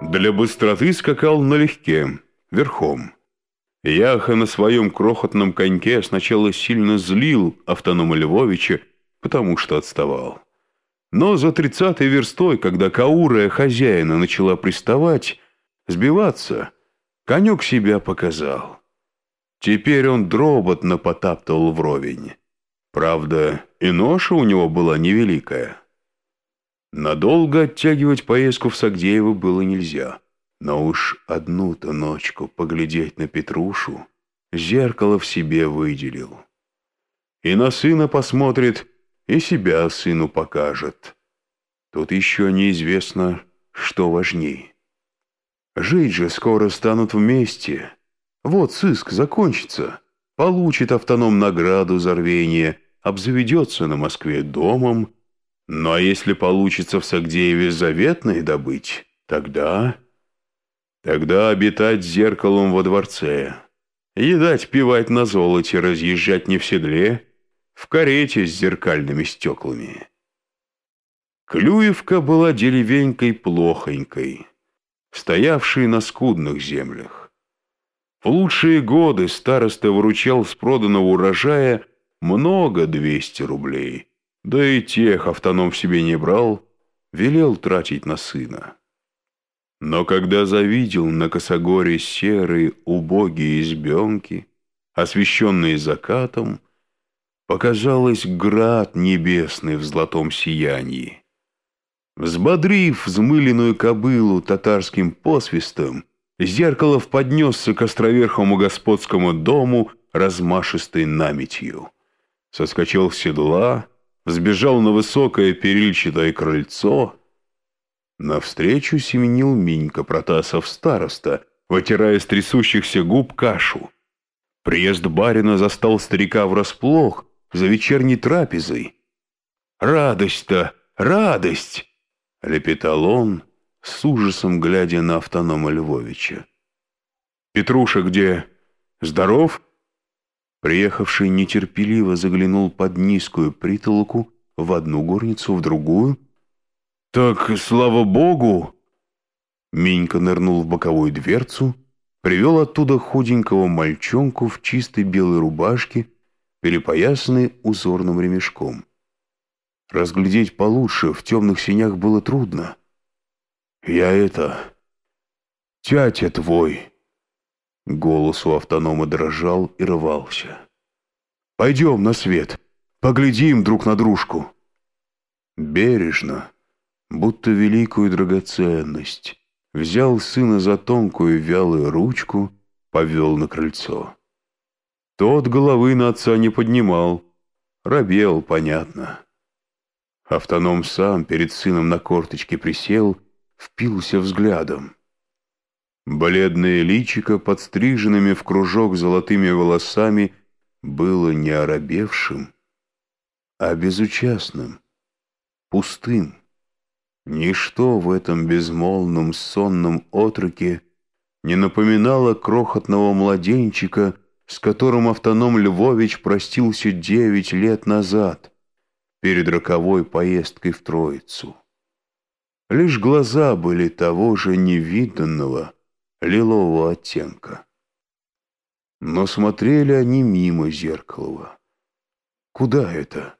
Для быстроты скакал налегке, верхом. Яха на своем крохотном коньке сначала сильно злил автонома Львовича, потому что отставал. Но за тридцатой верстой, когда каурая хозяина начала приставать, сбиваться, конек себя показал. Теперь он дроботно потаптывал вровень. Правда, и ноша у него была невеликая. Надолго оттягивать поездку в Сагдеево было нельзя. Но уж одну-то ночку поглядеть на Петрушу зеркало в себе выделил. И на сына посмотрит, и себя сыну покажет. Тут еще неизвестно, что важней. Жить же скоро станут вместе. Вот сыск закончится, получит автоном награду за рвение, обзаведется на Москве домом. А если получится в Сагдееве заветное добыть, тогда... Тогда обитать зеркалом во дворце, едать, пивать на золоте, разъезжать не в седле, в карете с зеркальными стеклами. Клюевка была деревенькой плохонькой, стоявшей на скудных землях. В лучшие годы староста выручал с проданного урожая много двести рублей, да и тех автоном в себе не брал, велел тратить на сына. Но когда завидел на косогоре серые убогие избенки, освещенные закатом, показалось град небесный в золотом сиянии. Взбодрив взмыленную кобылу татарским посвистом, Зеркалов поднесся к островерхому господскому дому размашистой наметью. Соскочил с седла, взбежал на высокое перильчатое крыльцо — Навстречу семенил Минька Протасов староста, вытирая с трясущихся губ кашу. Приезд барина застал старика врасплох за вечерней трапезой. «Радость-то, радость!» — лепетал он, с ужасом глядя на автонома Львовича. «Петруша где? Здоров?» Приехавший нетерпеливо заглянул под низкую притолоку в одну горницу, в другую — «Так, слава богу!» Минька нырнул в боковую дверцу, привел оттуда худенького мальчонку в чистой белой рубашке, перепоясанной узорным ремешком. Разглядеть получше в темных синях было трудно. «Я это... тятя твой!» Голос у автонома дрожал и рвался. «Пойдем на свет, поглядим друг на дружку». Бережно, будто великую драгоценность, взял сына за тонкую вялую ручку, повел на крыльцо. Тот головы на отца не поднимал, робел, понятно. Автоном сам перед сыном на корточке присел, впился взглядом. Бледное личико, подстриженными в кружок золотыми волосами, было не оробевшим, а безучастным, пустым. Ничто в этом безмолвном сонном отроке не напоминало крохотного младенчика, с которым автоном Львович простился девять лет назад, перед роковой поездкой в Троицу. Лишь глаза были того же невиданного лилового оттенка. Но смотрели они мимо Зеркалова. Куда это?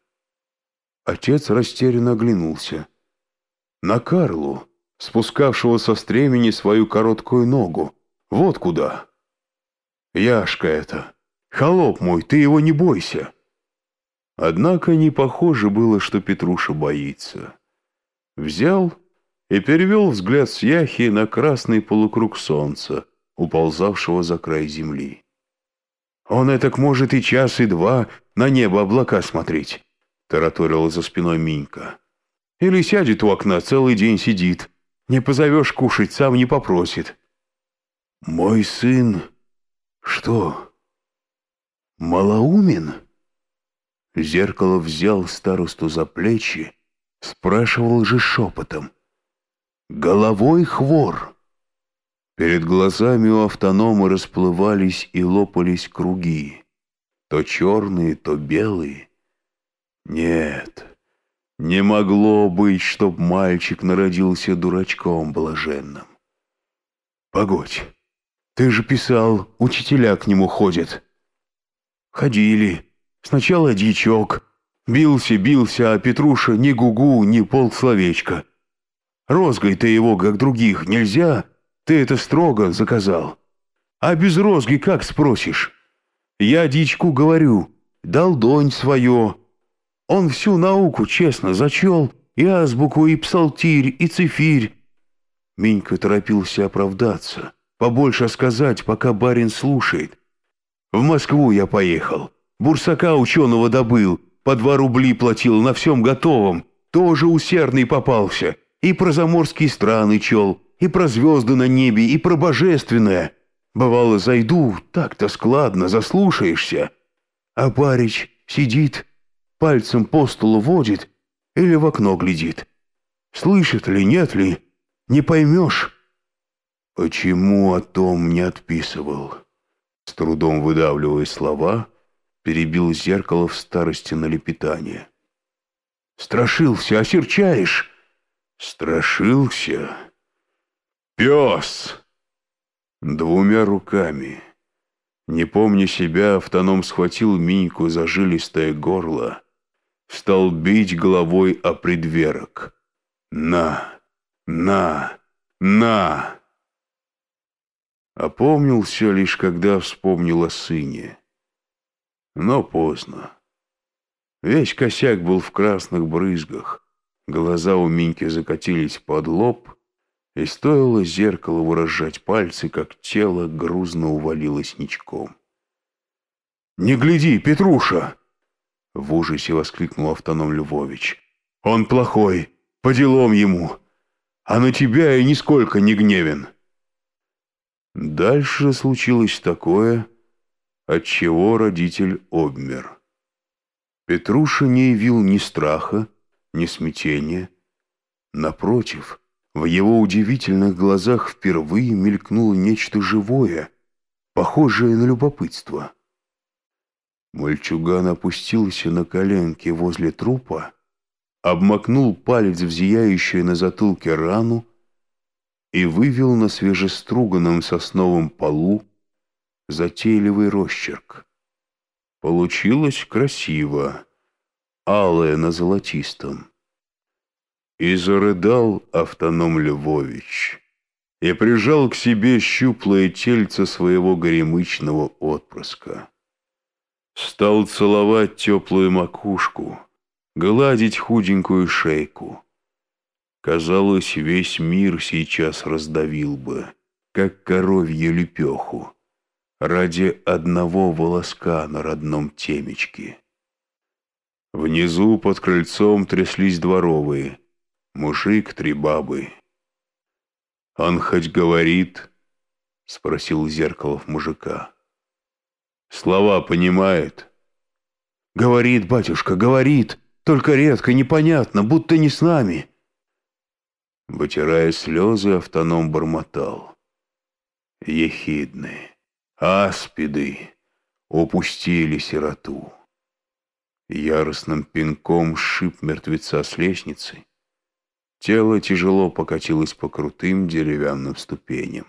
Отец растерянно оглянулся на Карлу, спускавшего со стремени свою короткую ногу. Вот куда. Яшка это. Холоп мой, ты его не бойся. Однако не похоже было, что Петруша боится. Взял и перевел взгляд с Яхи на красный полукруг солнца, уползавшего за край земли. «Он этак может и час, и два на небо облака смотреть», — тараторила за спиной Минька. Или сядет у окна, целый день сидит. Не позовешь кушать, сам не попросит. Мой сын... Что? Малоумен? Зеркало взял старосту за плечи, спрашивал же шепотом. Головой хвор. Перед глазами у автонома расплывались и лопались круги. То черные, то белые. Нет, не могло быть, чтоб мальчик народился дурачком блаженным. Погодь, ты же писал, учителя к нему ходят. Ходили. Сначала дичок. Бился, бился, а Петруша ни гугу, ни полсловечка. Розгой ты его, как других, нельзя. Ты это строго заказал. А без розги как спросишь? Я дичку говорю, дал донь свое. Он всю науку честно зачел, и азбуку, и псалтирь, и цифирь. Минька торопился оправдаться, побольше сказать, пока барин слушает. В Москву я поехал, бурсака ученого добыл, по два рубли платил на всем готовом, тоже усердный попался, и про заморские страны чел, и про звезды на небе, и про божественное. Бывало, зайду, так-то складно, заслушаешься. А парич сидит, пальцем по столу водит или в окно глядит. Слышит ли, нет ли, не поймешь. Почему о том не отписывал? С трудом выдавливая слова, перебил зеркало в старости на лепетание. Страшился, осерчаешь? Страшился? Пес! Двумя руками. Не помня себя, автоном схватил Миньку за жилистое горло, стал бить головой о предверок. «На! На! На!» Опомнился лишь, когда вспомнил о сыне. Но поздно. Весь косяк был в красных брызгах, глаза у Миньки закатились под лоб, и стоило зеркало выражать пальцы, как тело грузно увалилось ничком. «Не гляди, Петруша!» В ужасе воскликнул автоном Львович. «Он плохой, по делам ему, а на тебя и нисколько не гневен». Дальше случилось такое, от чего родитель обмер. Петруша не явил ни страха, ни смятения. Напротив, в его удивительных глазах впервые мелькнуло нечто живое, похожее на любопытство. Мальчуган опустился на коленки возле трупа, обмакнул палец в зияющую на затылке рану и вывел на свежеструганном сосновом полу затейливый росчерк. Получилось красиво, алое на золотистом. И зарыдал автоном Львович, и прижал к себе щуплое тельце своего горемычного отпрыска. Стал целовать теплую макушку, гладить худенькую шейку. Казалось, весь мир сейчас раздавил бы, как коровью лепеху, ради одного волоска на родном темечке. Внизу под крыльцом тряслись дворовые — Мужик, три бабы. «Он хоть говорит?» — спросил Зеркалов мужика. «Слова понимает?» «Говорит, батюшка, говорит, только редко, непонятно, будто не с нами». Вытирая слезы, автоном бормотал. Ехидны, аспиды упустили сироту. Яростным пинком шип мертвеца с лестницы, Тело тяжело покатилось по крутым деревянным ступеням.